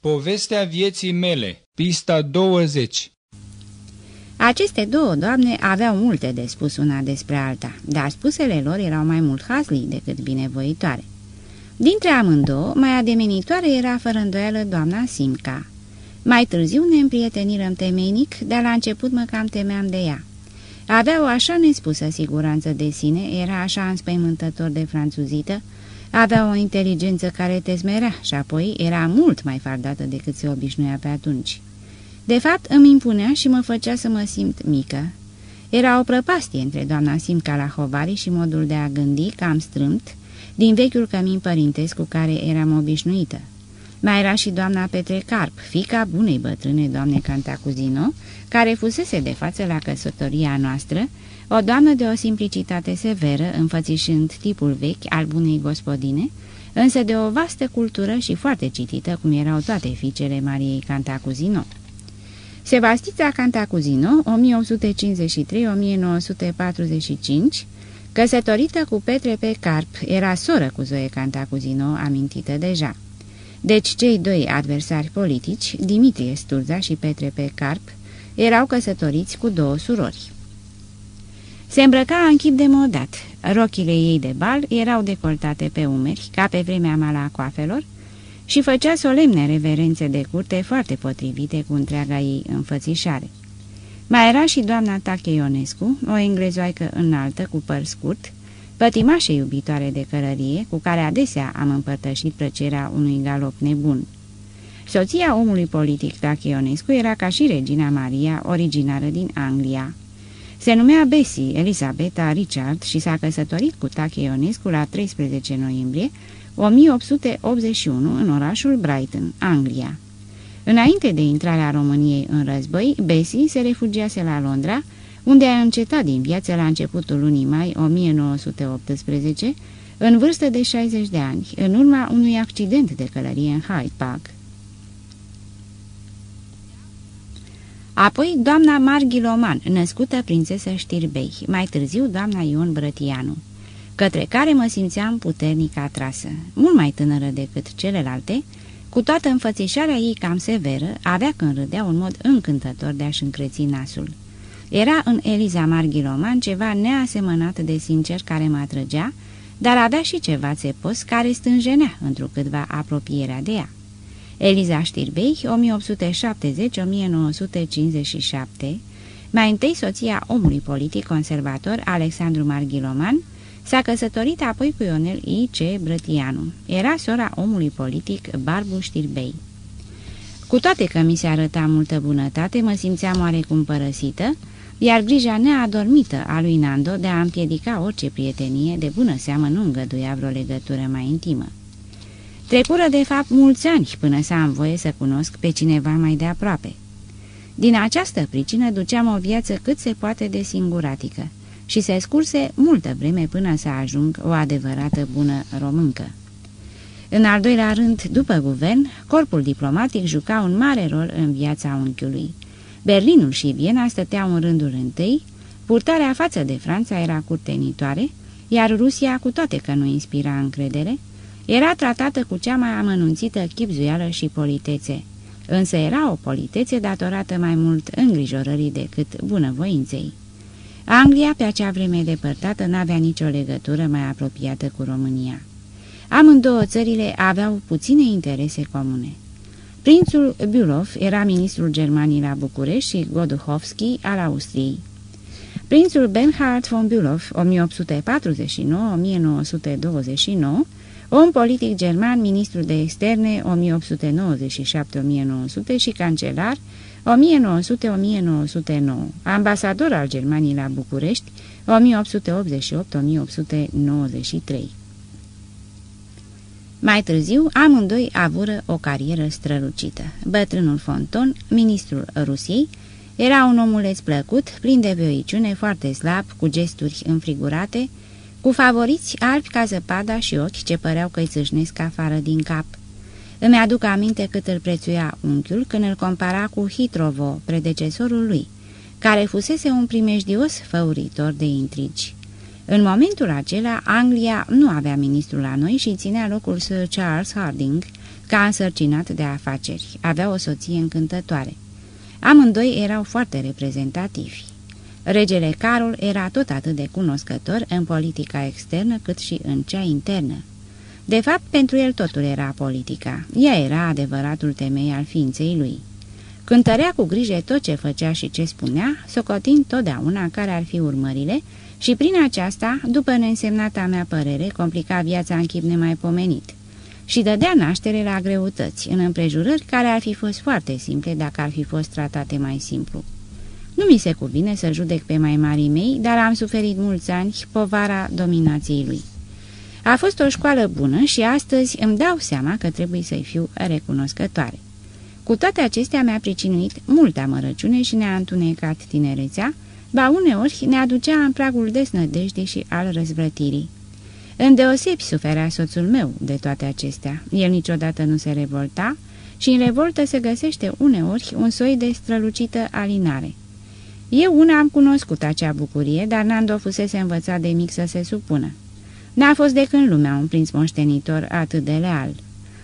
Povestea vieții mele, pista 20 Aceste două doamne aveau multe de spus una despre alta, dar spusele lor erau mai mult hazli decât binevoitoare. Dintre amândouă, mai ademenitoare era fără îndoială doamna Simca. Mai târziu ne împrietenirăm temeinic, dar la început mă cam temeam de ea. Avea o așa nespusă siguranță de sine, era așa înspăimântător de franțuzită, avea o inteligență care te smerea și apoi era mult mai fardată decât se obișnuia pe atunci. De fapt, îmi impunea și mă făcea să mă simt mică. Era o prăpastie între doamna Simca la Hovari și modul de a gândi, cam strâmt, din vechiul cămin părintesc cu care eram obișnuită. Mai era și doamna Petre Carp, fica bunei bătrâne doamne Cantacuzino, care fusese de față la căsătoria noastră, o doamnă de o simplicitate severă, înfățișând tipul vechi al bunei gospodine, însă de o vastă cultură și foarte citită, cum erau toate fiicele Mariei Cantacuzino. Sebastița Cantacuzino, 1853-1945, căsătorită cu Petre pe Carp, era soră cu Zoe Cantacuzino, amintită deja. Deci cei doi adversari politici, Dimitrie Sturza și Petre pe Carp, erau căsătoriți cu două surori. Se îmbrăca în chip de modat. Rochile ei de bal erau decoltate pe umeri, ca pe vremea mala coafelor, și făcea solemne reverențe de curte foarte potrivite cu întreaga ei înfățișare. Mai era și doamna Tache Ionescu, o englezoaică înaltă cu păr scurt, pătimașă iubitoare de călărie, cu care adesea am împărtășit plăcerea unui galop nebun. Soția omului politic Tache Ionescu era ca și regina Maria, originară din Anglia. Se numea Bessie Elisabeta Richard și s-a căsătorit cu Tache Ionescu la 13 noiembrie 1881 în orașul Brighton, Anglia. Înainte de intrarea României în război, Bessie se refugiase la Londra, unde a încetat din viață la începutul lunii mai 1918, în vârstă de 60 de ani, în urma unui accident de călărie în Hyde Park. Apoi doamna Marghiloman, născută prințesă Știrbei, mai târziu doamna Ion Brătianu, către care mă simțeam puternic atrasă, mult mai tânără decât celelalte, cu toată înfățișarea ei cam severă, avea când râdea un mod încântător de a-și încreți nasul. Era în Eliza Marghiloman ceva neasemănat de sincer care mă atrăgea, dar avea și ceva țepos care stânjenea întrucâtva apropierea de ea. Eliza Știrbei, 1870-1957, mai întâi soția omului politic conservator Alexandru Marghiloman, s-a căsătorit apoi cu Ionel I. C. Brătianu. Era sora omului politic Barbu Știrbei. Cu toate că mi se arăta multă bunătate, mă simțeam oarecum părăsită, iar grija neadormită a lui Nando de a împiedica orice prietenie, de bună seamă nu îngăduia vreo legătură mai intimă. Trecură de fapt mulți ani până să am voie să cunosc pe cineva mai de aproape. Din această pricină duceam o viață cât se poate de singuratică și se scurse multă vreme până să ajung o adevărată bună româncă. În al doilea rând, după guvern, corpul diplomatic juca un mare rol în viața unchiului. Berlinul și Viena stăteau în rândul întâi, purtarea față de Franța era curtenitoare, iar Rusia, cu toate că nu inspira încredere, era tratată cu cea mai amănunțită chipzuială și politețe, însă era o politețe datorată mai mult îngrijorării decât bunăvoinței. Anglia, pe acea vreme depărtată, n-avea nicio legătură mai apropiată cu România. Amândouă țările aveau puține interese comune. Prințul Bülow era ministrul Germaniei la București și Goduhovski al Austriei. Prințul Bernhard von Bülow, 1849-1929, om politic german, ministru de externe 1897-1900 și cancelar 1900-1909, ambasador al Germaniei la București 1888-1893. Mai târziu, amândoi avură o carieră strălucită. Bătrânul Fonton, ministrul Rusiei, era un omuleț plăcut, plin de voiciune, foarte slab, cu gesturi înfrigurate, cu favoriți albi ca zăpada și ochi ce păreau că îi țâșnesc afară din cap. Îmi aduc aminte cât îl prețuia unchiul când îl compara cu Hitrovo, predecesorul lui, care fusese un primejdios făuritor de intrigi. În momentul acela, Anglia nu avea ministru la noi și ținea locul Sir Charles Harding, ca însărcinat de afaceri. Avea o soție încântătoare. Amândoi erau foarte reprezentativi. Regele Carol era tot atât de cunoscător în politica externă cât și în cea internă. De fapt, pentru el totul era politica. Ea era adevăratul temei al ființei lui. Cântărea cu grijă tot ce făcea și ce spunea, socotind totdeauna care ar fi urmările și prin aceasta, după neînsemnata mea părere, complica viața în chip nemaipomenit și dădea naștere la greutăți, în împrejurări care ar fi fost foarte simple dacă ar fi fost tratate mai simplu. Nu mi se cuvine să judec pe mai marii mei, dar am suferit mulți ani povara dominației lui. A fost o școală bună și astăzi îmi dau seama că trebuie să-i fiu recunoscătoare. Cu toate acestea mi-a pricinuit multă amărăciune și ne-a întunecat tinerețea, ba uneori ne aducea în pragul desnădejdei și al răzvrătirii. Îndeosebi suferea soțul meu de toate acestea. El niciodată nu se revolta și în revoltă se găsește uneori un soi de strălucită alinare. Eu una am cunoscut acea bucurie, dar Nando fusese învățat de mic să se supună. N-a fost de când lumea un prinț moștenitor atât de leal.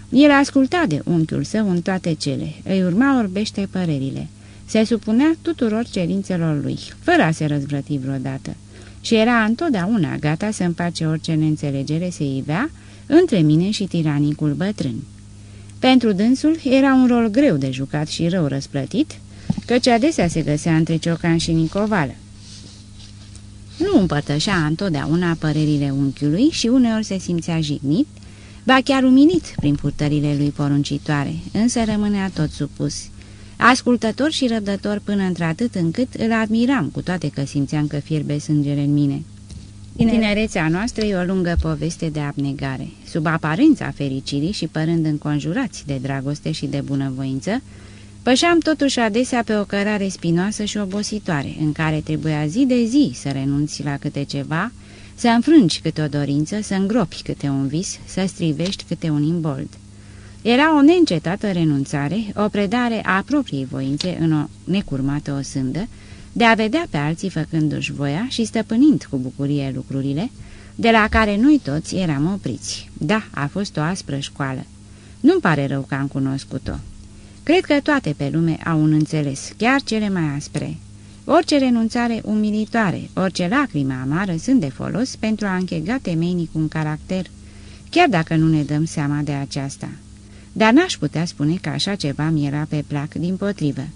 El asculta de unchiul său în toate cele, îi urma orbește părerile. Se supunea tuturor cerințelor lui, fără a se răzvrăti vreodată. Și era întotdeauna gata să împace orice neînțelegere se ivea între mine și tiranicul bătrân. Pentru dânsul era un rol greu de jucat și rău răsplătit, căci adesea se găsea între Ciocan și Nicovală. Nu împărtășea întotdeauna părerile unchiului și uneori se simțea jignit, ba chiar umilit prin purtările lui poruncitoare, însă rămânea tot supus. Ascultător și răbdător până într-atât încât îl admiram, cu toate că simțeam că fierbe sângele în mine. Tinerețea noastră e o lungă poveste de abnegare. Sub aparența fericirii și părând înconjurați de dragoste și de bunăvoință, Pășeam totuși adesea pe o cărare spinoasă și obositoare, în care trebuia zi de zi să renunți la câte ceva, să înfrângi câte o dorință, să îngropi câte un vis, să strivești câte un imbold. Era o neîncetată renunțare, o predare a propriei voințe în o necurmată osândă, de a vedea pe alții făcându-și voia și stăpânind cu bucurie lucrurile, de la care noi toți eram opriți. Da, a fost o aspră școală. Nu-mi pare rău că am cunoscut-o. Cred că toate pe lume au un înțeles, chiar cele mai aspre. Orice renunțare umilitoare, orice lacrimă amară sunt de folos pentru a închega temeinic un caracter, chiar dacă nu ne dăm seama de aceasta. Dar n-aș putea spune că așa ceva mi era pe plac din potrivă.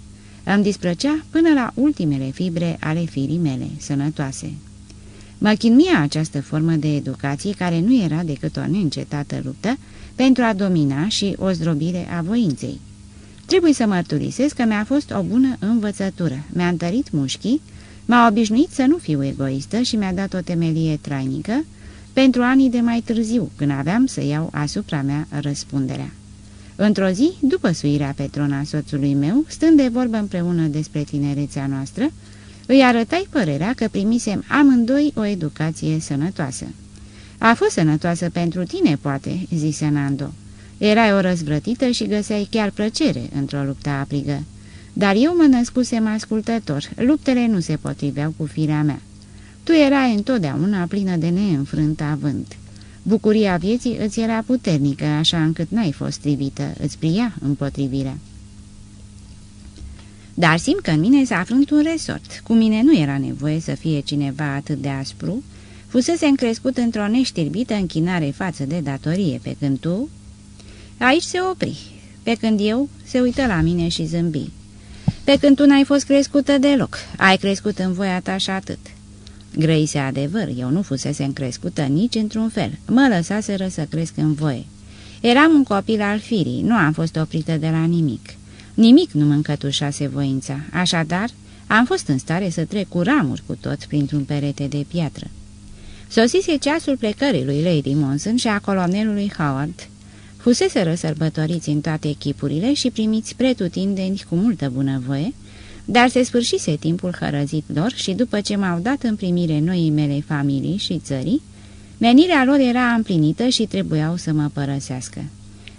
Îmi displăcea până la ultimele fibre ale firii mele, sănătoase. Mă chinuia această formă de educație care nu era decât o neîncetată luptă pentru a domina și o zdrobire a voinței. Trebuie să mărturisesc că mi-a fost o bună învățătură. Mi-a întărit mușchii, m-a obișnuit să nu fiu egoistă și mi-a dat o temelie trainică pentru anii de mai târziu, când aveam să iau asupra mea răspunderea. Într-o zi, după suirea pe trona soțului meu, stând de vorbă împreună despre tinerețea noastră, îi arătai părerea că primisem amândoi o educație sănătoasă. A fost sănătoasă pentru tine, poate," zise Nando. Erai o răzvrătită și găseai chiar plăcere într-o luptă aprigă. Dar eu mă născusem ascultător, luptele nu se potriveau cu firea mea. Tu erai întotdeauna plină de neînfrânt avânt. Bucuria vieții îți era puternică, așa încât n-ai fost strivită, îți pria împotrivirea. Dar simt că în mine s-a aflânt un resort. Cu mine nu era nevoie să fie cineva atât de aspru, fusese încrescut într-o neștirbită închinare față de datorie, pe când tu Aici se opri, pe când eu se uită la mine și zâmbi. Pe când tu n-ai fost crescută deloc, ai crescut în voia ta și atât. Grăise adevăr, eu nu fusese crescută nici într-un fel, mă lăsaseră să cresc în voie. Eram un copil al firii, nu am fost oprită de la nimic. Nimic nu mă încătușase voința, așadar am fost în stare să trec cu ramuri cu tot printr-un perete de piatră. Sosise ceasul plecării lui Lady Monson și a colonelului Howard, Fuseseră sărbătoriți în toate echipurile și primiți pretutindeni cu multă bunăvoie, dar se sfârșise timpul hărăzit lor și după ce m-au dat în primire noii mele familii și țării, menirea lor era împlinită și trebuiau să mă părăsească.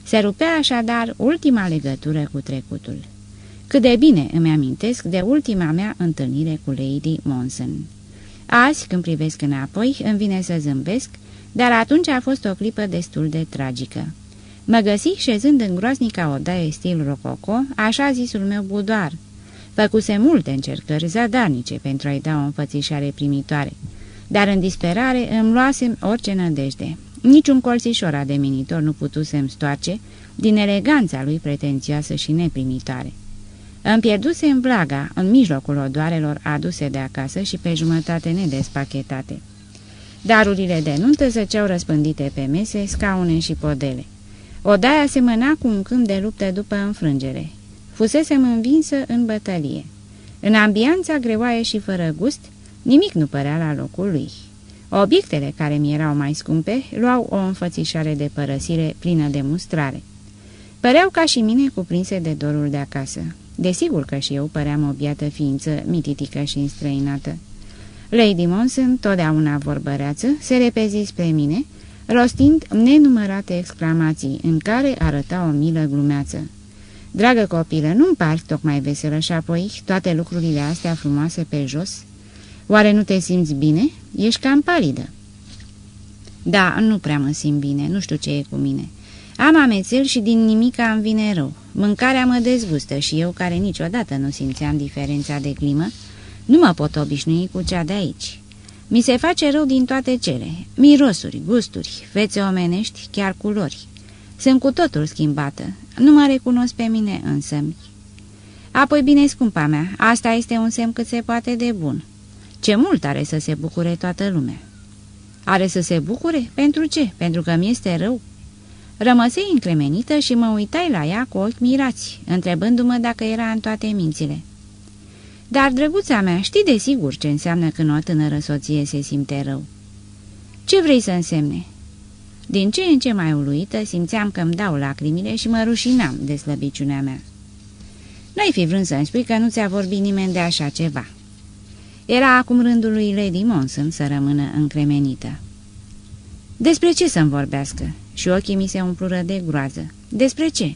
Se rupea așadar ultima legătură cu trecutul. Cât de bine îmi amintesc de ultima mea întâlnire cu Lady Monson. Azi, când privesc înapoi, îmi vine să zâmbesc, dar atunci a fost o clipă destul de tragică. Mă găsi șezând în groaznica odaie stil rococo, așa zisul meu budoar. Făcuse multe încercări zadarnice pentru a-i da o înfățișare primitoare, dar în disperare îmi luasem orice nădejde. Niciun colțișor ademenitor nu putusem stoarce din eleganța lui pretențioasă și neprimitoare. Îmi pierduse în vlaga, în mijlocul odoarelor aduse de acasă și pe jumătate nedespachetate. Darurile de nuntă zăceau răspândite pe mese, scaune și podele. Odaia semăna cu un câmp de luptă după înfrângere. Fusesem învinsă în bătălie. În ambianța greoaie și fără gust, nimic nu părea la locul lui. Obiectele care mi erau mai scumpe luau o înfățișare de părăsire plină de mustrare. Păreau ca și mine cuprinse de dorul de acasă. Desigur că și eu păream o biată ființă mititică și înstrăinată. Lady Monson, totdeauna vorbăreață, se repezi spre mine, rostind nenumărate exclamații în care arăta o milă glumeață. Dragă copilă, nu-mi pari tocmai veselă și apoi toate lucrurile astea frumoase pe jos? Oare nu te simți bine? Ești cam palidă." Da, nu prea mă simt bine, nu știu ce e cu mine. Am amețel și din nimica îmi vine rău. Mâncarea mă dezgustă și eu, care niciodată nu simțeam diferența de climă, nu mă pot obișnui cu cea de aici. Mi se face rău din toate cele, mirosuri, gusturi, fețe omenești, chiar culori. Sunt cu totul schimbată, nu mă recunosc pe mine însă. -mi. Apoi bine, scumpa mea, asta este un semn cât se poate de bun. Ce mult are să se bucure toată lumea. Are să se bucure? Pentru ce? Pentru că mi este rău? Rămăsei încremenită și mă uitai la ea cu ochi mirați, întrebându-mă dacă era în toate mințile. Dar, drăguța mea, știi de sigur ce înseamnă când o tânără soție se simte rău. Ce vrei să însemne? Din ce în ce mai uluită, simțeam că îmi dau lacrimile și mă rușinam de slăbiciunea mea. N-ai fi vrând să-mi spui că nu ți-a vorbit nimeni de așa ceva. Era acum rândul lui Lady Monson să rămână încremenită. Despre ce să-mi vorbească? Și ochii mi se umplură de groază. Despre ce?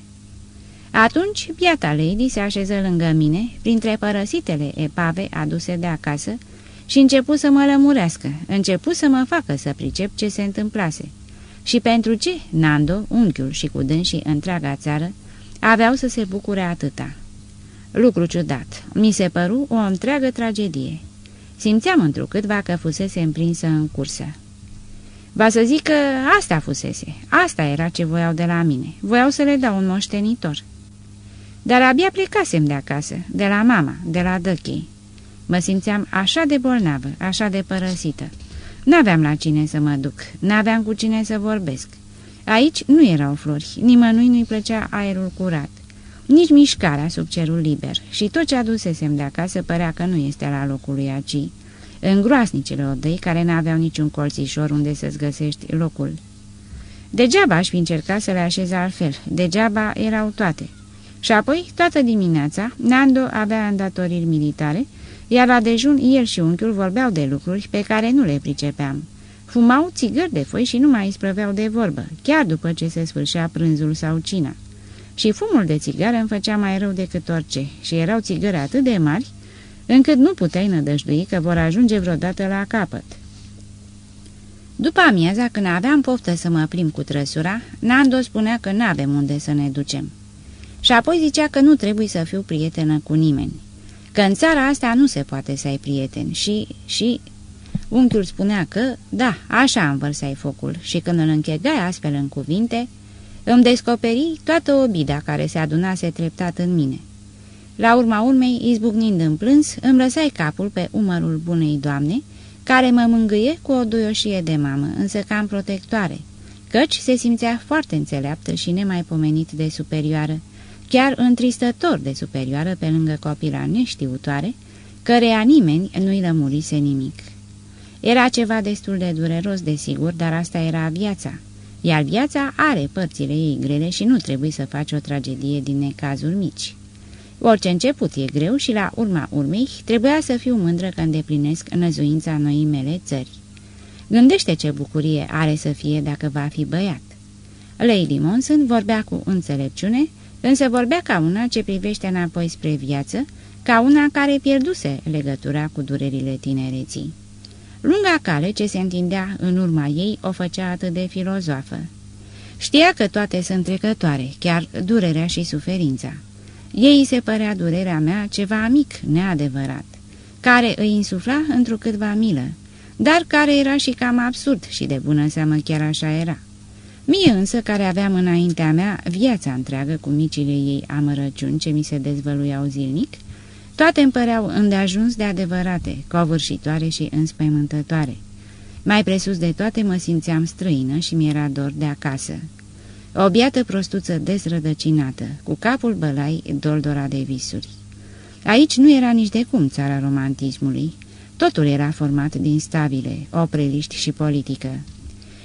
Atunci, biata lady se așeză lângă mine, printre părăsitele epave aduse de acasă, și începu să mă lămurească, începu să mă facă să pricep ce se întâmplase. Și pentru ce Nando, unchiul și cu dânsii întreaga țară, aveau să se bucure atâta. Lucru ciudat, mi se păru o întreagă tragedie. Simțeam întrucâtva că fusese împrinsă în cursă. Va să zic că asta fusese, asta era ce voiau de la mine, voiau să le dau un moștenitor. Dar abia plecasem de acasă, de la mama, de la Dăchei. Mă simțeam așa de bolnavă, așa de părăsită. N-aveam la cine să mă duc, n-aveam cu cine să vorbesc. Aici nu erau flori, nimănui nu-i plăcea aerul curat, nici mișcarea sub cerul liber și tot ce adusesem de acasă părea că nu este la locul lui aci, în groasnicele odăi care n-aveau niciun colțișor unde să-ți găsești locul. Degeaba aș fi încercat să le așez altfel, degeaba erau toate. Și apoi, toată dimineața, Nando avea îndatoriri militare, iar la dejun el și unchiul vorbeau de lucruri pe care nu le pricepeam. Fumau țigări de foi și nu mai isprăveau de vorbă, chiar după ce se sfârșea prânzul sau cina. Și fumul de țigară îmi făcea mai rău decât orice și erau țigări atât de mari, încât nu puteai nădăjdui că vor ajunge vreodată la capăt. După amiaza, când aveam poftă să mă plim cu trăsura, Nando spunea că n-avem unde să ne ducem. Și apoi zicea că nu trebuie să fiu prietenă cu nimeni, că în țara asta nu se poate să ai prieteni. Și... și... Unchiul spunea că, da, așa învărsai focul. Și când îl închegai astfel în cuvinte, îmi descoperi toată obida care se adunase treptat în mine. La urma urmei, izbucnind în plâns, îmi lăsai capul pe umărul bunei doamne, care mă mângâie cu o duioșie de mamă, însă cam protectoare, căci se simțea foarte înțeleaptă și nemaipomenit de superioară, chiar întristător de superioară pe lângă copila neștiutoare, căreia nimeni nu-i lămurise nimic. Era ceva destul de dureros, desigur, dar asta era viața, iar viața are părțile ei grele și nu trebuie să faci o tragedie din necazuri mici. Orice început e greu și la urma urmei trebuia să fiu mândră că îndeplinesc năzuința noii mele țări. Gândește ce bucurie are să fie dacă va fi băiat. Lady Monson vorbea cu înțelepciune, însă vorbea ca una ce privește înapoi spre viață, ca una care pierduse legătura cu durerile tinereții. Lunga cale ce se întindea în urma ei o făcea atât de filozofă. Știa că toate sunt trecătoare, chiar durerea și suferința. Ei se părea durerea mea ceva mic, neadevărat, care îi insufla întrucâtva milă, dar care era și cam absurd și de bună seamă chiar așa era. Mie însă, care aveam înaintea mea viața întreagă cu micile ei amărăciuni ce mi se dezvăluiau zilnic, toate îmi păreau îndeajuns de adevărate, covârșitoare și înspăimântătoare. Mai presus de toate mă simțeam străină și mi-era dor de acasă. O biată prostuță dezrădăcinată, cu capul bălai doldora de visuri. Aici nu era nici de cum țara romantismului. Totul era format din stabile, opreliști și politică.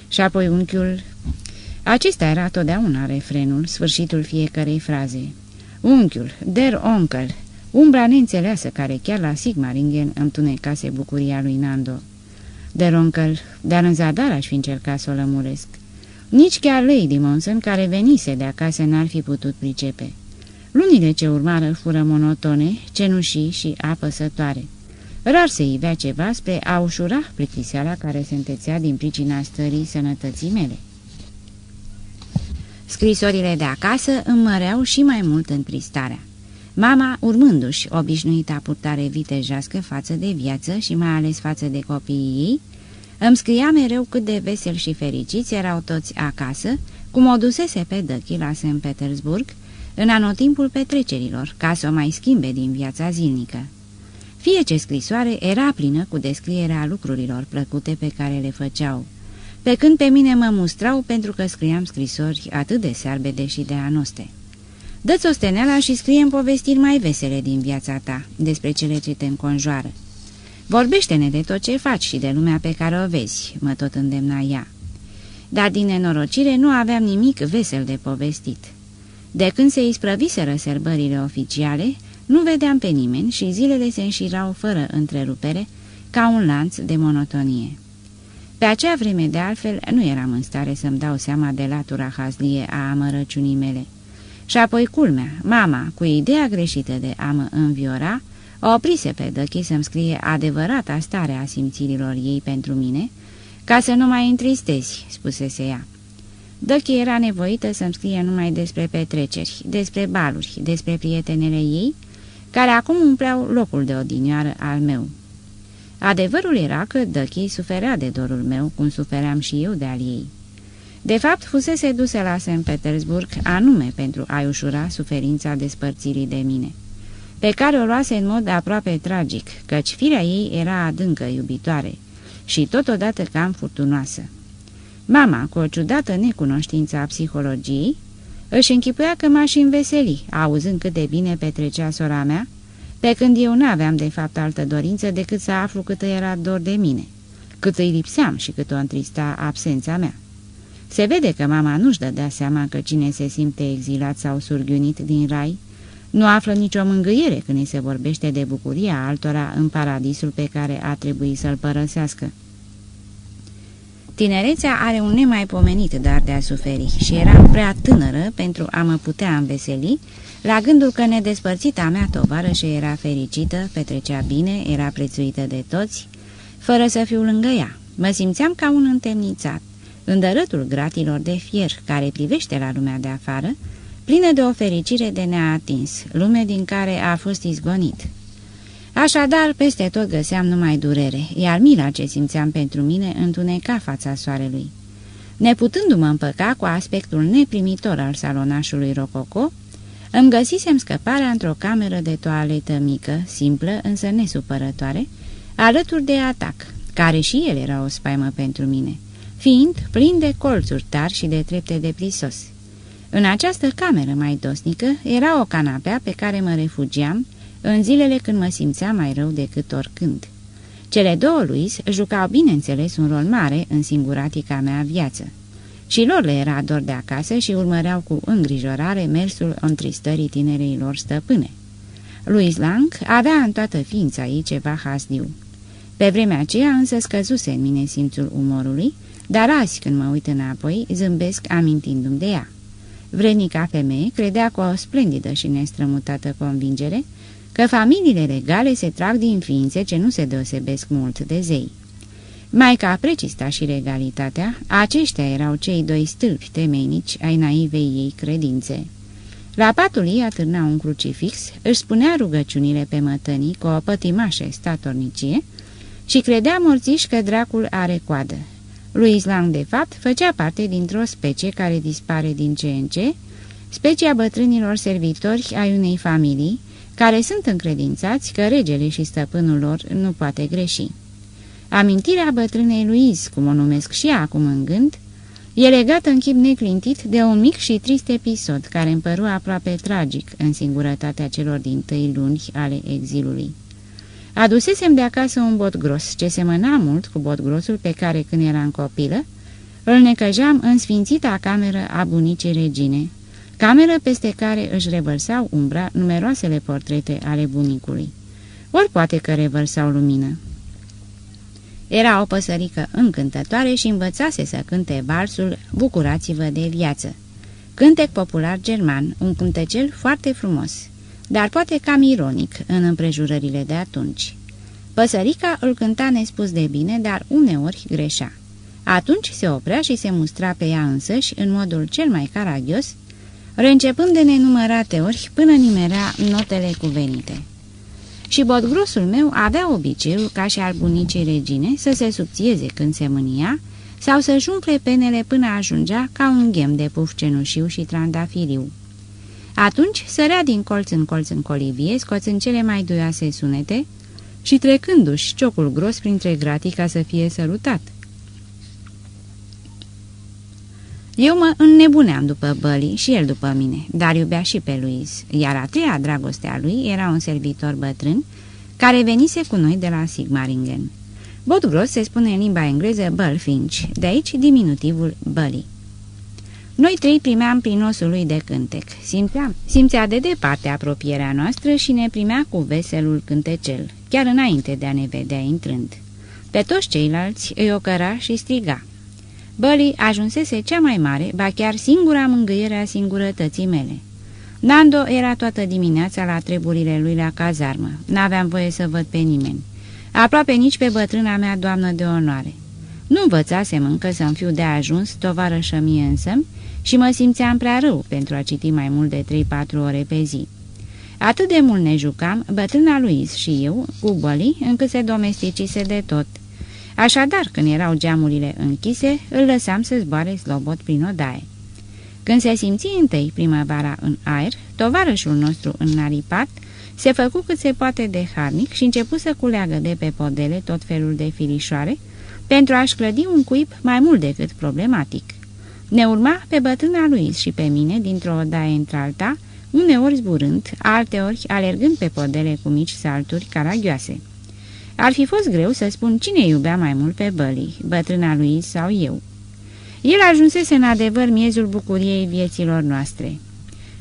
Și apoi unchiul... Acesta era totdeauna refrenul, sfârșitul fiecărei fraze. Unchiul, der onkel, umbra neînțeleasă care chiar la Sigmaringen întunecase bucuria lui Nando. Der onkel, dar în zadar aș fi încercat să o lămuresc. Nici chiar Lady Monson, care venise de acasă, n-ar fi putut pricepe. Lunile ce urmară fură monotone, cenușii și apăsătoare. Rar se ivea ceva spre a ușura plictiseala care se întețea din pricina stării sănătății mele. Scrisorile de acasă îmmăreau și mai mult întristarea. Mama, urmându-și obișnuita purtare vitejească față de viață și mai ales față de copiii ei, îmi scria mereu cât de vesel și fericiți erau toți acasă, cum o dusese pe Dăchi la St. Petersburg, în anotimpul petrecerilor, ca să o mai schimbe din viața zilnică. Fie ce scrisoare era plină cu descrierea lucrurilor plăcute pe care le făceau, pe când pe mine mă mustrau pentru că scriam scrisori atât de searbede și de anoste. Dă-ți osteneala și scrie povestiri mai vesele din viața ta, despre cele ce te înconjoară. Vorbește-ne de tot ce faci și de lumea pe care o vezi, mă tot îndemna ea. Dar din nenorocire nu aveam nimic vesel de povestit. De când se isprăviseră serbările oficiale, nu vedeam pe nimeni și zilele se înșirau fără întrerupere, ca un lanț de monotonie. Pe acea vreme, de altfel, nu eram în stare să-mi dau seama de latura hazlie a amărăciunii mele. Și apoi culmea, mama, cu ideea greșită de a mă înviora, o oprise pe Dăchi să-mi scrie adevărata stare a simțirilor ei pentru mine, ca să nu mai întristezi, spusese ea. Dăchi era nevoită să-mi scrie numai despre petreceri, despre baluri, despre prietenele ei, care acum umpleau locul de odinioară al meu. Adevărul era că Dăchi suferea de dorul meu, cum sufeream și eu de al ei. De fapt, fusese dusă la St. Petersburg anume pentru a-i ușura suferința despărțirii de mine pe care o luase în mod aproape tragic, căci firea ei era adâncă iubitoare și totodată cam furtunoasă. Mama, cu o ciudată necunoștință a psihologiei, își închipuia că m-aș înveseli, auzând cât de bine petrecea sora mea, pe când eu n-aveam de fapt altă dorință decât să aflu cât era dor de mine, cât îi lipseam și cât o întrista absența mea. Se vede că mama nu-și dădea seama că cine se simte exilat sau surghiunit din rai, nu află nicio mângâiere când îi se vorbește de bucuria altora în paradisul pe care a trebuit să-l părăsească. Tinerețea are un nemaipomenit dar de a suferi și era prea tânără pentru a mă putea înveseli la gândul că nedespărțita mea tovară și era fericită, petrecea bine, era prețuită de toți, fără să fiu lângă ea. Mă simțeam ca un întemnițat, îndărătul gratilor de fier care privește la lumea de afară, plină de o fericire de neatins, lume din care a fost izgonit. Așadar, peste tot găseam numai durere, iar mila ce simțeam pentru mine întuneca fața soarelui. Neputându-mă împăca cu aspectul neprimitor al salonașului rococo, îmi găsisem scăparea într-o cameră de toaletă mică, simplă, însă nesupărătoare, alături de atac, care și el era o spaimă pentru mine, fiind plin de colțuri tari și de trepte de prisos. În această cameră mai dosnică era o canapea pe care mă refugiam în zilele când mă simțeam mai rău decât oricând. Cele două Luis jucau bineînțeles un rol mare în singuratica mea viață. Și lor le era dor de acasă și urmăreau cu îngrijorare mersul întristării tinerei lor stăpâne. Louis Lang avea în toată ființa ei ceva hasdiu. Pe vremea aceea însă scăzuse în mine simțul umorului, dar azi când mă uit înapoi zâmbesc amintindu-mi de ea. Vrenica femeie credea cu o splendidă și nestrămutată convingere că familiile regale se trag din ființe ce nu se deosebesc mult de zei. Maica Precista și Regalitatea, aceștia erau cei doi stâlpi temeinici ai naivei ei credințe. La patul ei atârna un crucifix, își spunea rugăciunile pe mătănii cu o pătimașă statornicie și credea morțiș că dracul are coadă. Lui Islam, de fapt, făcea parte dintr-o specie care dispare din ce în ce, specia bătrânilor servitori ai unei familii, care sunt încredințați că regele și stăpânul lor nu poate greși. Amintirea bătrânei Luiz, cum o numesc și acum în gând, e legată în chip neclintit de un mic și trist episod care îmi păru aproape tragic în singurătatea celor din tăi luni ale exilului. Adusesem de acasă un bot gros, ce semăna mult cu bot grosul pe care, când eram copilă, îl necăjeam în sfințita cameră a bunicii regine, cameră peste care își revărsau umbra numeroasele portrete ale bunicului. Ori poate că revărsau lumină. Era o păsărică încântătoare și învățase să cânte valsul Bucurați-vă de viață. Cântec popular german, un cântecel foarte frumos, dar poate cam ironic în împrejurările de atunci. Păsărica îl cânta nespus de bine, dar uneori greșea. Atunci se oprea și se mustra pe ea însăși în modul cel mai caragios, reîncepând de nenumărate ori până nimerea notele cuvenite. Și botgrosul meu avea obiceiul, ca și al bunicii regine, să se subțieze când se mânia sau să-și umple penele până ajungea ca un ghem de puf cenușiu și trandafiriu. Atunci sărea din colț în colț în colivie, scoțând cele mai duioase sunete și trecându-și ciocul gros printre gratii ca să fie sărutat. Eu mă înnebuneam după Băli și el după mine, dar iubea și pe Luis, iar a treia dragostea lui era un servitor bătrân care venise cu noi de la Sigmaringen. Botgros se spune în limba engleză Bălfinch, de aici diminutivul Băli. Noi trei primeam prin osul lui de cântec. Simțeam, simțea de departe apropierea noastră și ne primea cu veselul cântecel, chiar înainte de a ne vedea intrând. Pe toți ceilalți îi ocăra și striga. Bălii ajunsese cea mai mare, ba chiar singura mângâiere a singurătății mele. Nando era toată dimineața la treburile lui la cazarmă. N-aveam voie să văd pe nimeni. Aproape nici pe bătrâna mea doamnă de onoare. Nu învățasem încă să-mi fiu de ajuns, tovarășă mie însă, și mă simțeam prea rău pentru a citi mai mult de 3-4 ore pe zi. Atât de mult ne jucam, bătrâna Luis și eu, cu bălii, încât se domesticise de tot – Așadar, când erau geamurile închise, îl lăsam să zboare slobot prin odaie. Când se simți întâi primăvara în aer, tovarășul nostru înnaripat se făcu cât se poate de harnic și începu să culeagă de pe podele tot felul de firișoare pentru a-și clădi un cuib mai mult decât problematic. Ne urma pe bătrâna lui și pe mine dintr-o odaie într-alta, uneori zburând, alteori alergând pe podele cu mici salturi caragioase. Ar fi fost greu să spun cine iubea mai mult pe Băli, bătrâna lui sau eu. El ajunsese în adevăr miezul bucuriei vieților noastre.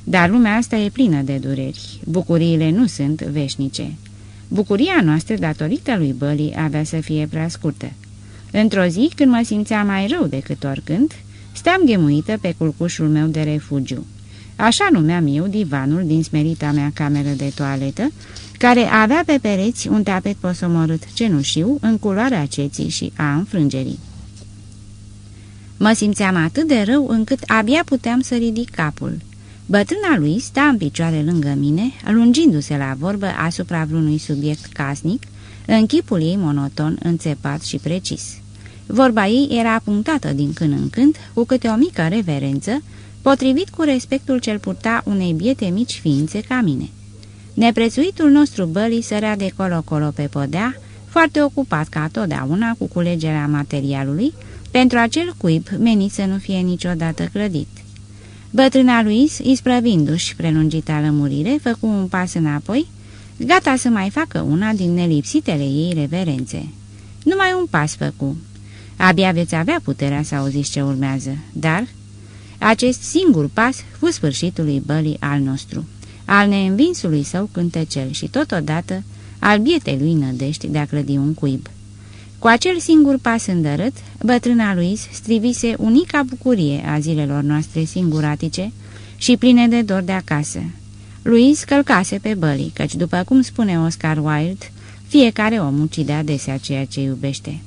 Dar lumea asta e plină de dureri. Bucuriile nu sunt veșnice. Bucuria noastră, datorită lui Băli, avea să fie prea scurtă. Într-o zi, când mă simțeam mai rău decât oricând, steam ghemuită pe culcușul meu de refugiu. Așa numeam eu divanul din smerita mea cameră de toaletă, care avea pe pereți un tapet posomorât cenușiu în culoarea ceții și a înfrângerii. Mă simțeam atât de rău încât abia puteam să ridic capul. Bătrâna lui sta în picioare lângă mine, lungindu-se la vorbă asupra vreunui subiect casnic, în chipul ei monoton, înțepat și precis. Vorba ei era punctată din când în când, cu câte o mică reverență, potrivit cu respectul ce-l purta unei biete mici ființe ca mine. Neprețuitul nostru bălii sărea de colo-colo pe podea, foarte ocupat ca totdeauna cu culegerea materialului, pentru acel cuib menit să nu fie niciodată clădit. Bătrâna lui, isprăvindu-și prelungita lămurire, făcu un pas înapoi, gata să mai facă una din nelipsitele ei reverențe. Numai un pas făcu. Abia veți avea puterea să auziți ce urmează, dar acest singur pas fu sfârșitul lui bălii al nostru al neînvinsului său cântecel și totodată al bietei lui nădești de a clădi un cuib. Cu acel singur pas îndărât, bătrâna lui strivise unica bucurie a zilelor noastre singuratice și pline de dor de acasă. Luis călcase pe bălii, căci, după cum spune Oscar Wilde, fiecare om ucide adesea ceea ce iubește.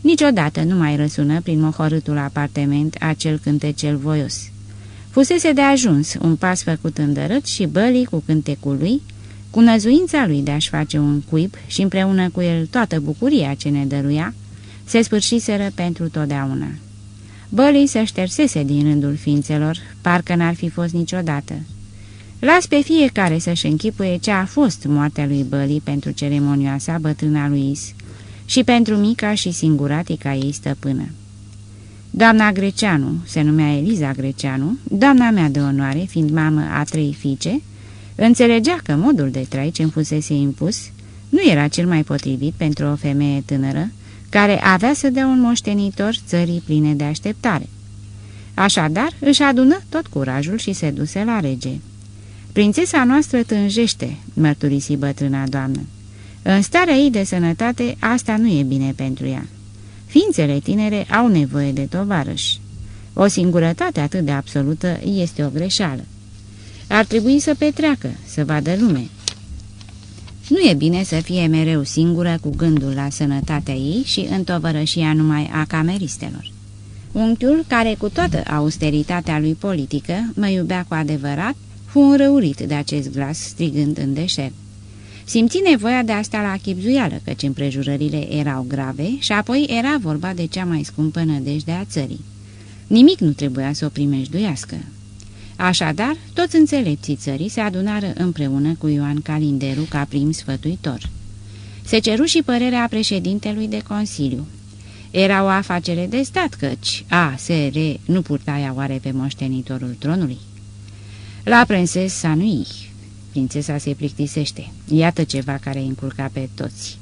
Niciodată nu mai răsună prin mohorâtul apartament acel cântecel voios. Fusese de ajuns un pas făcut îndărât și bălii cu cântecul lui, cu năzuința lui de a-și face un cuib și împreună cu el toată bucuria ce ne dăruia, se sfârșiseră pentru totdeauna. Bălii se ștersese din rândul ființelor, parcă n-ar fi fost niciodată. Las pe fiecare să-și închipuie ce a fost moartea lui Bălii pentru ceremonioasa bătrâna lui Is și pentru mica și singuratica ei stăpână. Doamna Greceanu, se numea Eliza Greceanu, doamna mea de onoare, fiind mamă a trei fiice, înțelegea că modul de trai ce-mi fusese impus nu era cel mai potrivit pentru o femeie tânără, care avea să dea un moștenitor țării pline de așteptare. Așadar, își adună tot curajul și se duse la rege. Prințesa noastră tânjește, mărturisi bătrâna doamnă. În starea ei de sănătate, asta nu e bine pentru ea. Ființele tinere au nevoie de tovarăși. O singurătate atât de absolută este o greșeală. Ar trebui să petreacă, să vadă lume. Nu e bine să fie mereu singură cu gândul la sănătatea ei și întovărășia numai a cameristelor. Unchiul, care cu toată austeritatea lui politică mă iubea cu adevărat, fu înrăurit de acest glas strigând în deșert. Simți nevoia de a sta la chipzuială, căci împrejurările erau grave și apoi era vorba de cea mai scumpă nădejde a țării. Nimic nu trebuia să o primejduiască. Așadar, toți înțelepții țării se adunară împreună cu Ioan Calinderu ca prim sfătuitor. Se ceru și părerea președintelui de Consiliu. Era o afacere de stat căci A, S, R nu purtaia oare pe moștenitorul tronului. La prinsesa nu Prințesa se plictisește. Iată ceva care inculca pe toți.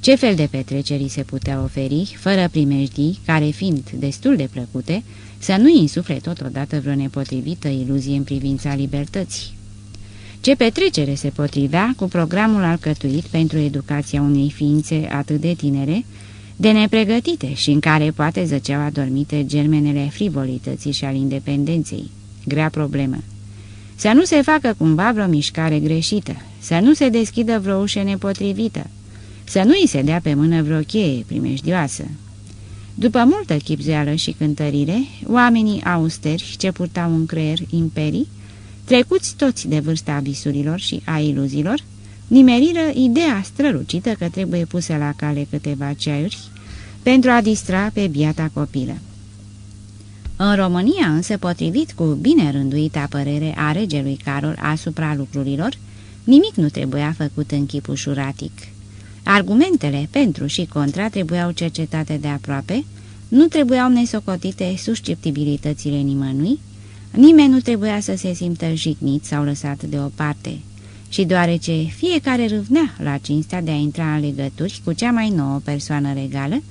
Ce fel de petreceri se putea oferi, fără primejdii, care fiind destul de plăcute, să nu insufle totodată vreo nepotrivită iluzie în privința libertății. Ce petrecere se potrivea cu programul alcătuit pentru educația unei ființe atât de tinere, de nepregătite și în care poate zăceau adormite germenele frivolității și al independenței. Grea problemă. Să nu se facă cumva vreo mișcare greșită, să nu se deschidă vreo ușă nepotrivită, să nu îi se dea pe mână vreo cheie primejdioasă. După multă chipzeală și cântărire, oamenii austeri ce purtau un creier imperii, trecuți toți de vârsta visurilor și a iluziilor, nimeriră ideea strălucită că trebuie puse la cale câteva ceaiuri pentru a distra pe biata copilă. În România însă, potrivit cu bine rânduita părere a regelui Carol asupra lucrurilor, nimic nu trebuia făcut în chip ușuratic. Argumentele pentru și contra trebuiau cercetate de aproape, nu trebuiau nesocotite susceptibilitățile nimănui, nimeni nu trebuia să se simtă jignit sau lăsat deoparte. Și deoarece fiecare râvnea la cinstea de a intra în legături cu cea mai nouă persoană regală,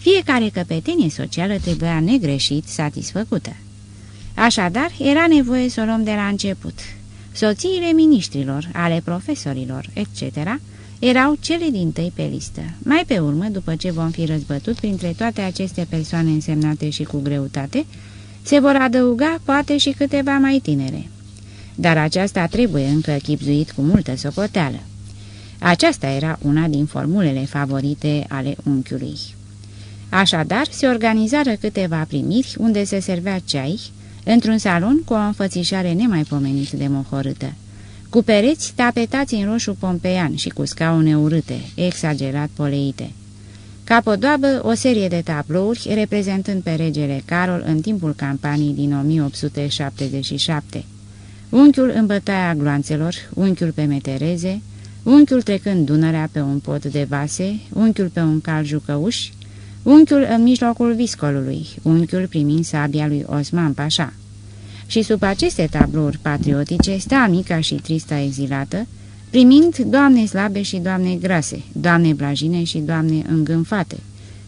fiecare căpetenie socială trebuia negreșit satisfăcută. Așadar, era nevoie să o luăm de la început. Soțiile miniștrilor, ale profesorilor, etc., erau cele din tăi pe listă. Mai pe urmă, după ce vom fi răzbătut printre toate aceste persoane însemnate și cu greutate, se vor adăuga poate și câteva mai tinere. Dar aceasta trebuie încă chipzuit cu multă socoteală. Aceasta era una din formulele favorite ale unchiului. Așadar, se organizară câteva primiri unde se servea ceai, într-un salon cu o înfățișare nemaipomenit de mohorâtă, cu pereți tapetați în roșu pompeian și cu scaune urâte, exagerat poleite. Ca podoabă, o serie de tablouri reprezentând pe regele Carol în timpul campaniei din 1877. Unchiul în bătaia gloanțelor, unchiul pe metereze, unchiul trecând Dunărea pe un pod de vase, unchiul pe un cal jucăuș, unchiul în mijlocul viscolului, unchiul primind sabia lui Osman Pașa. Și sub aceste tablouri patriotice sta mica și trista exilată, primind doamne slabe și doamne grase, doamne blajine și doamne îngânfate,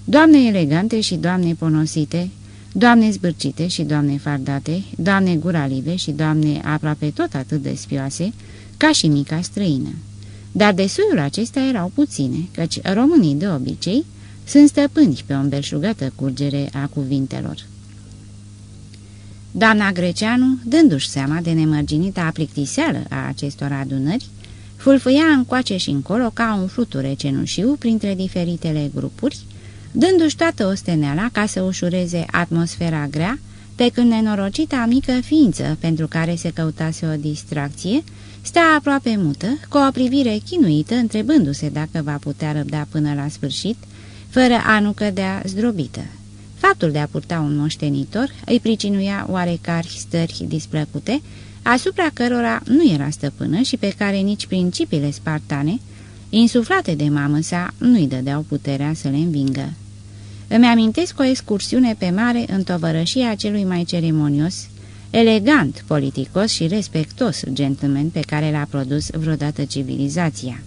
doamne elegante și doamne ponosite, doamne zbârcite și doamne fardate, doamne guralive și doamne aproape tot atât de spioase, ca și mica străină. Dar de suiul acestea erau puține, căci românii de obicei sunt stăpâni pe o îmbelșugată curgere a cuvintelor. Doamna Greceanu, dându-și seama de nemărginita plictiseală a acestor adunări, fulfâia încoace și încolo ca un fluture cenușiu printre diferitele grupuri, dându-și toată osteneala ca să ușureze atmosfera grea, pe când nenorocita mică ființă pentru care se căutase o distracție, sta aproape mută, cu o privire chinuită, întrebându-se dacă va putea răbda până la sfârșit, fără a nu cădea zdrobită. Faptul de a purta un moștenitor îi pricinuia oarecari stări displăcute, asupra cărora nu era stăpână și pe care nici principiile spartane, insuflate de mamă sa, nu-i dădeau puterea să le învingă. Îmi amintesc o excursiune pe mare în tovărășia celui mai ceremonios, elegant, politicos și respectos gentleman pe care l-a produs vreodată civilizația.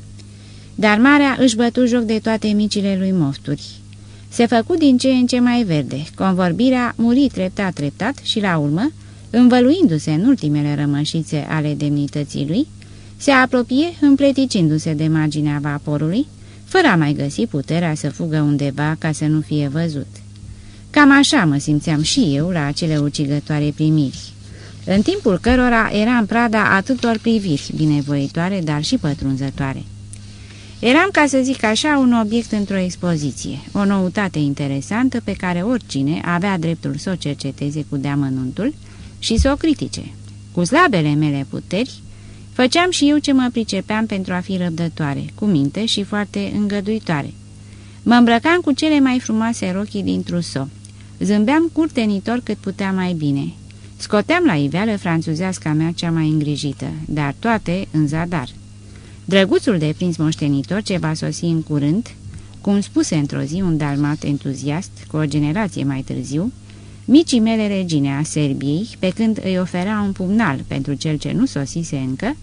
Dar marea își bătu joc de toate micile lui mofturi. Se făcu din ce în ce mai verde, convorbirea muri treptat-treptat și, la urmă, învăluindu-se în ultimele rămășițe ale demnității lui, se apropie împleticindu-se de marginea vaporului, fără a mai găsi puterea să fugă undeva ca să nu fie văzut. Cam așa mă simțeam și eu la acele ucigătoare primiri, în timpul cărora eram prada atâtor priviri binevoitoare, dar și pătrunzătoare. Eram, ca să zic așa, un obiect într-o expoziție, o noutate interesantă pe care oricine avea dreptul să o cerceteze cu deamănuntul și să o critique. Cu slabele mele puteri, făceam și eu ce mă pricepeam pentru a fi răbdătoare, cu minte și foarte îngăduitoare. Mă îmbrăcam cu cele mai frumoase rochii din trousseau. Zâmbeam curtenitor cât putea mai bine. Scoteam la iveală franțuzeasca mea cea mai îngrijită, dar toate în zadar. Drăguțul de prins moștenitor ce va sosi în curând, cum spuse într-o zi un dalmat entuziast, cu o generație mai târziu, micii mele regine a Serbiei, pe când îi ofera un pumnal pentru cel ce nu sosise încă,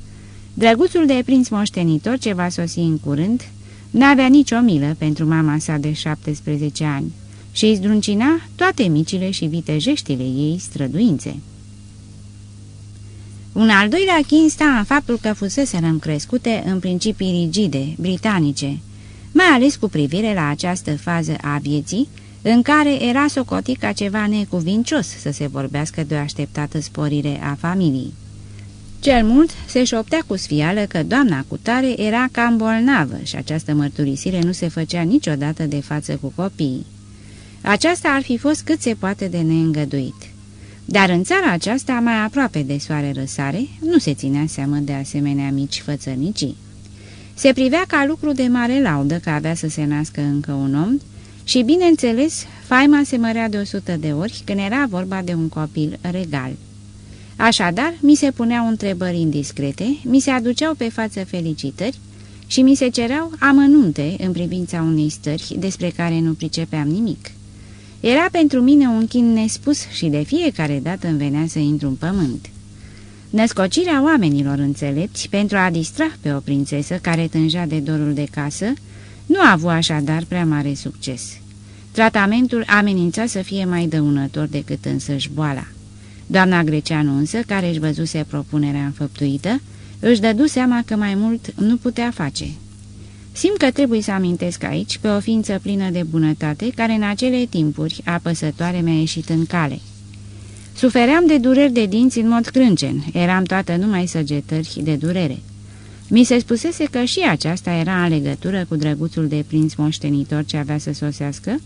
drăguțul de prins moștenitor ce va sosi în curând, n-avea nicio milă pentru mama sa de 17 ani și îi zdruncina toate micile și vitejeștile ei străduințe. Un al doilea chin sta în faptul că fuseserăm crescute în principii rigide, britanice, mai ales cu privire la această fază a vieții, în care era socotit ca ceva necuvincios să se vorbească de o așteptată sporire a familiei. Cel mult se șoptea cu sfială că doamna cutare era cam bolnavă și această mărturisire nu se făcea niciodată de față cu copiii. Aceasta ar fi fost cât se poate de neîngăduit. Dar în țara aceasta, mai aproape de soare răsare, nu se ținea seamă de asemenea mici fățărnicii. Se privea ca lucru de mare laudă că avea să se nască încă un om și, bineînțeles, faima se mărea de o sută de ori când era vorba de un copil regal. Așadar, mi se puneau întrebări indiscrete, mi se aduceau pe față felicitări și mi se cereau amănunte în privința unei stări despre care nu pricepeam nimic. Era pentru mine un chin nespus și de fiecare dată îmi venea să intru în pământ. Născocirea oamenilor înțelepți pentru a distra pe o prințesă care tânja de dorul de casă nu a avut așadar prea mare succes. Tratamentul amenința să fie mai dăunător decât însăși boala. Doamna Greceanu însă, care își văzuse propunerea înfăptuită, își dădu seama că mai mult nu putea face. Simt că trebuie să amintesc aici pe o ființă plină de bunătate care în acele timpuri apăsătoare mi-a ieșit în cale. Sufeream de dureri de dinți în mod crâncen, eram toată numai săgetări de durere. Mi se spusese că și aceasta era în legătură cu drăguțul de prins moștenitor ce avea să sosească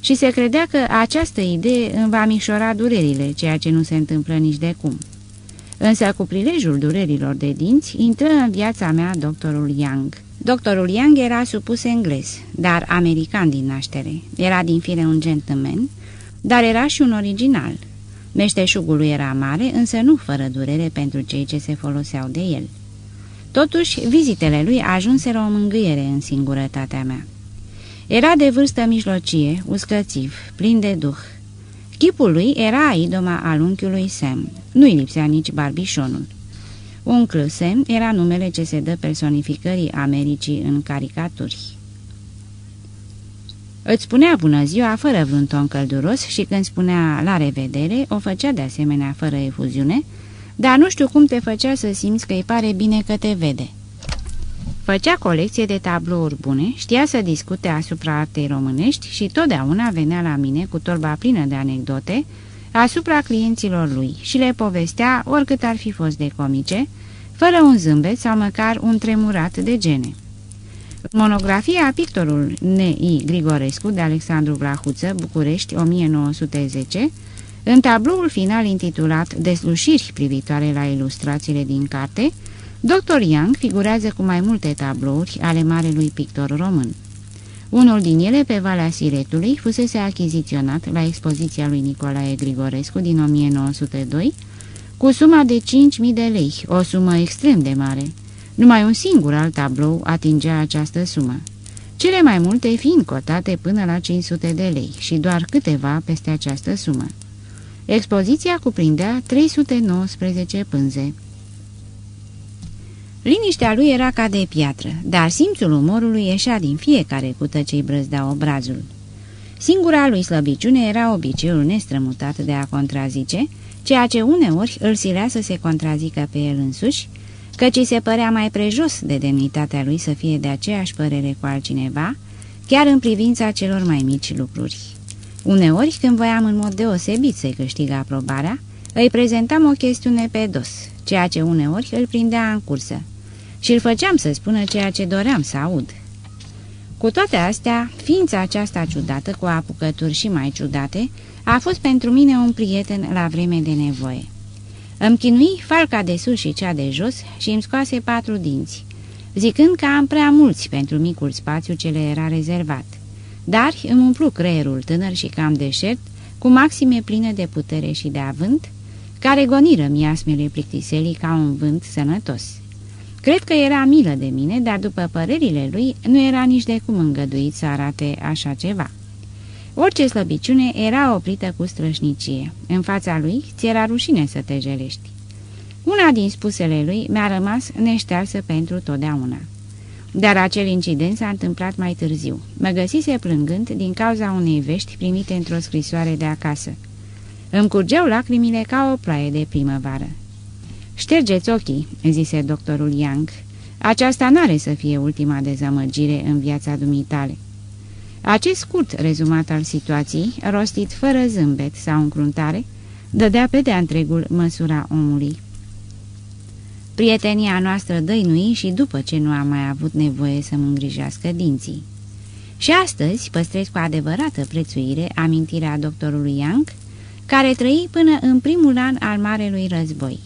și se credea că această idee îmi va mișora durerile, ceea ce nu se întâmplă nici de cum. Însă cu prilejul durerilor de dinți intră în viața mea doctorul Young. Doctorul Young era supus englez, dar american din naștere. Era din fire un gentleman, dar era și un original. Meșteșugul lui era mare, însă nu fără durere pentru cei ce se foloseau de el. Totuși, vizitele lui ajunseră o mângâiere în singurătatea mea. Era de vârstă mijlocie, uscățiv, plin de duh. Chipul lui era idoma al unchiului Sam. Nu-i lipsea nici barbișonul. Uncle Sam era numele ce se dă personificării Americii în caricaturi. Îți spunea bună ziua fără vreun ton călduros și când spunea la revedere, o făcea de asemenea fără efuziune, dar nu știu cum te făcea să simți că îi pare bine că te vede. Făcea colecție de tablouri bune, știa să discute asupra artei românești și totdeauna venea la mine cu torba plină de anecdote asupra clienților lui și le povestea oricât ar fi fost de comice, fără un zâmbet sau măcar un tremurat de gene. Monografia pictorul N.I. Grigorescu de Alexandru Vlahuță, București, 1910, în tabloul final intitulat Deslușiri privitoare la ilustrațiile din carte, Dr. Young figurează cu mai multe tablouri ale marelui pictor român. Unul din ele, pe Valea Siretului, fusese achiziționat la expoziția lui Nicolae Grigorescu din 1902, cu suma de 5.000 de lei, o sumă extrem de mare. Numai un singur alt tablou atingea această sumă, cele mai multe fiind cotate până la 500 de lei și doar câteva peste această sumă. Expoziția cuprindea 319 pânze. Liniștea lui era ca de piatră, dar simțul umorului ieșea din fiecare cută ce-i brăzdea obrazul. Singura lui slăbiciune era obiceiul nestrămutat de a contrazice, ceea ce uneori îl silea să se contrazică pe el însuși, căci se părea mai prejos de demnitatea lui să fie de aceeași părere cu altcineva, chiar în privința celor mai mici lucruri. Uneori, când voiam în mod deosebit să-i câștig aprobarea, îi prezentam o chestiune pe dos, ceea ce uneori îl prindea în cursă și îl făceam să spună ceea ce doream să aud. Cu toate astea, ființa aceasta ciudată, cu apucături și mai ciudate, a fost pentru mine un prieten la vreme de nevoie. Îmi chinui falca de sus și cea de jos și îmi scoase patru dinți, zicând că am prea mulți pentru micul spațiu ce le era rezervat. Dar îmi umplu creierul tânăr și cam deșert, cu maxime pline de putere și de avânt, care goniră miasmele plictiselii ca un vânt sănătos. Cred că era milă de mine, dar după părerile lui nu era nici de cum îngăduit să arate așa ceva. Orice slăbiciune era oprită cu strășnicie. În fața lui ți era rușine să te jelești. Una din spusele lui mi-a rămas neștearsă pentru totdeauna. Dar acel incident s-a întâmplat mai târziu. Mă găsise plângând din cauza unei vești primite într-o scrisoare de acasă. Îmi curgeau lacrimile ca o ploaie de primăvară. Ștergeți ochii," zise doctorul Young. Aceasta n-are să fie ultima dezamăgire în viața dumitale." Acest scurt rezumat al situației, rostit fără zâmbet sau încruntare, dădea pe de-a întregul măsura omului. Prietenia noastră dăinui și după ce nu am mai avut nevoie să-mi îngrijească dinții. Și astăzi păstrez cu adevărată prețuire amintirea doctorului Young, care trăi până în primul an al Marelui Război.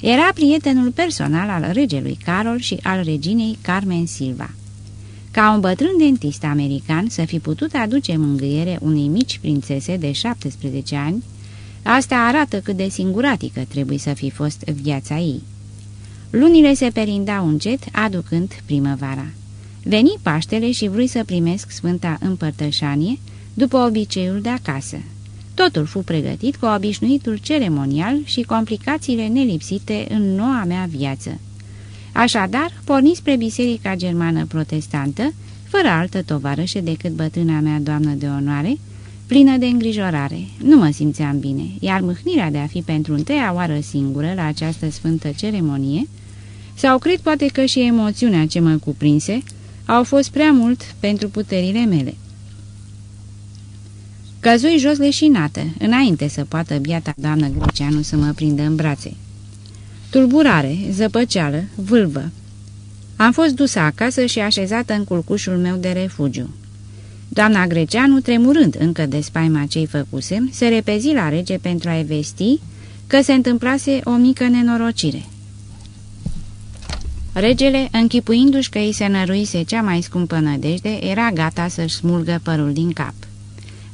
Era prietenul personal al regelui Carol și al reginei Carmen Silva. Ca un bătrân dentist american să fi putut aduce mângâiere unei mici prințese de 17 ani, asta arată cât de singuratică trebuie să fi fost viața ei. Lunile se perindau încet, aducând primăvara. Veni Paștele și vrui să primesc Sfânta Împărtășanie după obiceiul de acasă. Totul fu pregătit cu obișnuitul ceremonial și complicațiile nelipsite în noua mea viață. Așadar, porni spre biserica germană protestantă, fără altă tovarășă decât bătrâna mea doamnă de onoare, plină de îngrijorare. Nu mă simțeam bine, iar mâhnirea de a fi pentru întâia oară singură la această sfântă ceremonie, sau cred poate că și emoțiunea ce mă cuprinse, au fost prea mult pentru puterile mele. Căzui jos leșinată, înainte să poată biata doamnă Greceanu să mă prindă în brațe. Tulburare, zăpăceală, vâlvă. Am fost dusă acasă și așezată în culcușul meu de refugiu. Doamna Greceanu, tremurând încă de spaima ce-i făcusem, se repezi la rege pentru a-i vesti că se întâmplase o mică nenorocire. Regele, închipuindu-și că îi se năruise cea mai scumpă nădejde, era gata să-și smulgă părul din cap.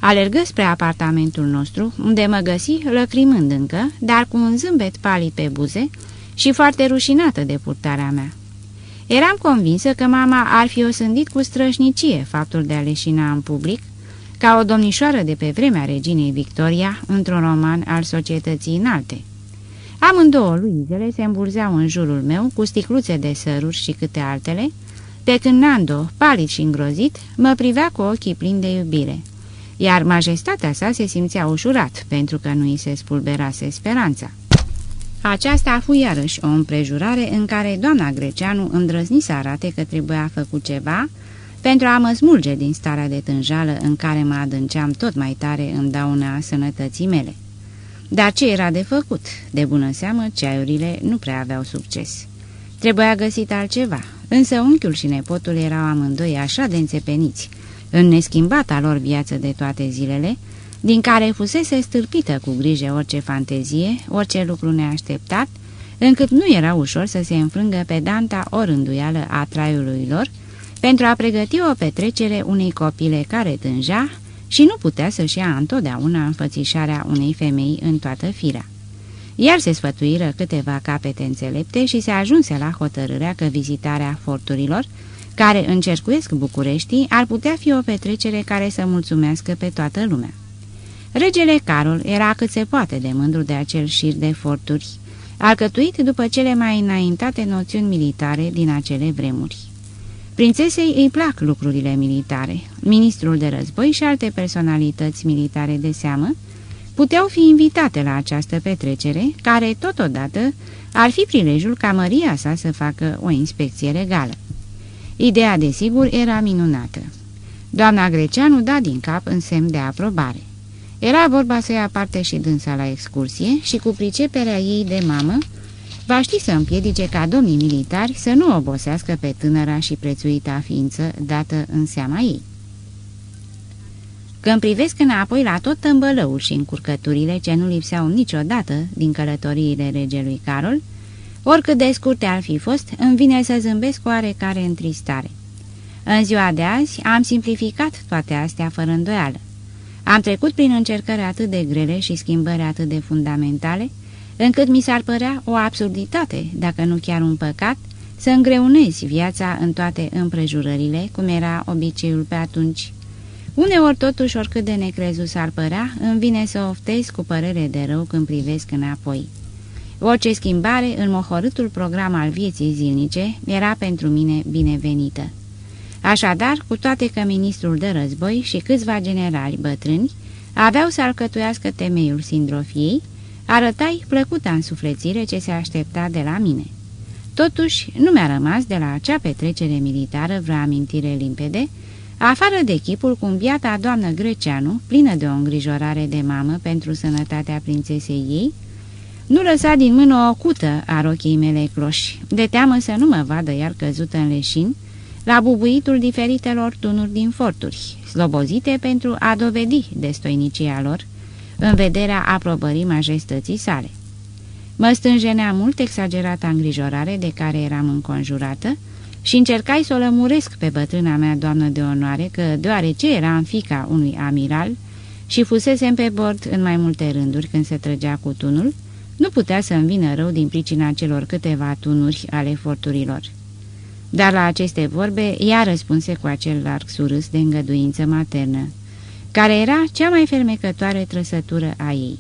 Alergă spre apartamentul nostru, unde mă găsi lăcrimând încă, dar cu un zâmbet palid pe buze și foarte rușinată de purtarea mea. Eram convinsă că mama ar fi osândit cu strășnicie faptul de a leșina în public, ca o domnișoară de pe vremea reginei Victoria, într-un roman al societății înalte. Amândouă luizele se îmbulzeau în jurul meu cu sticluțe de săruri și câte altele, pe când Nando, palid și îngrozit, mă privea cu ochii plini de iubire iar majestatea sa se simțea ușurat, pentru că nu îi se spulberase speranța. Aceasta a fost iarăși o împrejurare în care doamna Greceanu îndrăzni să arate că trebuia făcut ceva pentru a mă smulge din starea de tânjală în care mă adânceam tot mai tare în dauna sănătății mele. Dar ce era de făcut? De bună seamă, ceaiurile nu prea aveau succes. Trebuia găsit altceva, însă unchiul și nepotul erau amândoi așa de înțepeniți, în neschimbata lor viață de toate zilele, din care fusese stârpită cu grijă orice fantezie, orice lucru neașteptat, încât nu era ușor să se înfrângă pe danta orânduială a traiului lor, pentru a pregăti o petrecere unei copile care tânja și nu putea să-și ia întotdeauna înfățișarea unei femei în toată firea. Iar se sfătuiră câteva capete înțelepte și se ajunse la hotărârea că vizitarea forturilor, care încercuiesc Bucureștii, ar putea fi o petrecere care să mulțumească pe toată lumea. Regele Carol era cât se poate de mândru de acel șir de forturi, alcătuit după cele mai înaintate noțiuni militare din acele vremuri. Prințesei îi plac lucrurile militare. Ministrul de război și alte personalități militare de seamă puteau fi invitate la această petrecere, care, totodată, ar fi prilejul ca Maria sa să facă o inspecție regală. Ideea, desigur, era minunată. Doamna Greceanu da din cap în semn de aprobare. Era vorba să ia parte și dânsa la excursie și cu priceperea ei de mamă, va ști să împiedice ca domnii militari să nu obosească pe tânăra și prețuita ființă dată în seama ei. Când privesc înapoi la tot tămbălăul și încurcăturile ce nu lipseau niciodată din călătoriile regelui Carol, oricât de scurte ar fi fost, îmi vine să zâmbesc cu oarecare întristare. În ziua de azi am simplificat toate astea fără îndoială. Am trecut prin încercări atât de grele și schimbări atât de fundamentale, încât mi s-ar părea o absurditate, dacă nu chiar un păcat, să îngreunezi viața în toate împrejurările, cum era obiceiul pe atunci. Uneori, totuși, oricât de necrezut s-ar părea, îmi vine să oftez cu părere de rău când privesc înapoi. Orice schimbare în mohorâtul program al vieții zilnice era pentru mine binevenită. Așadar, cu toate că ministrul de război și câțiva generali bătrâni aveau să alcătuiască temeiul sindrofiei, arătai plăcuta însuflețire ce se aștepta de la mine. Totuși, nu mi-a rămas de la acea petrecere militară vreo amintire limpede, afară de chipul cum biata doamnă Greceanu, plină de o îngrijorare de mamă pentru sănătatea prințesei ei, nu lăsa din mână o cută a rochii mele cloși, de teamă să nu mă vadă iar căzută în leșin, la bubuitul diferitelor tunuri din forturi, slobozite pentru a dovedi destoinicia lor, în vederea aprobării majestății sale. Mă stânjenea mult exagerata îngrijorare de care eram înconjurată și încercai să o lămuresc pe bătrâna mea doamnă de onoare că, deoarece era în fica unui amiral și fusesem pe bord în mai multe rânduri când se trăgea cu tunul, nu putea să-mi vină rău din pricina celor câteva tunuri ale forturilor. Dar la aceste vorbe ea răspunse cu acel larg surâs de îngăduință maternă, care era cea mai fermecătoare trăsătură a ei.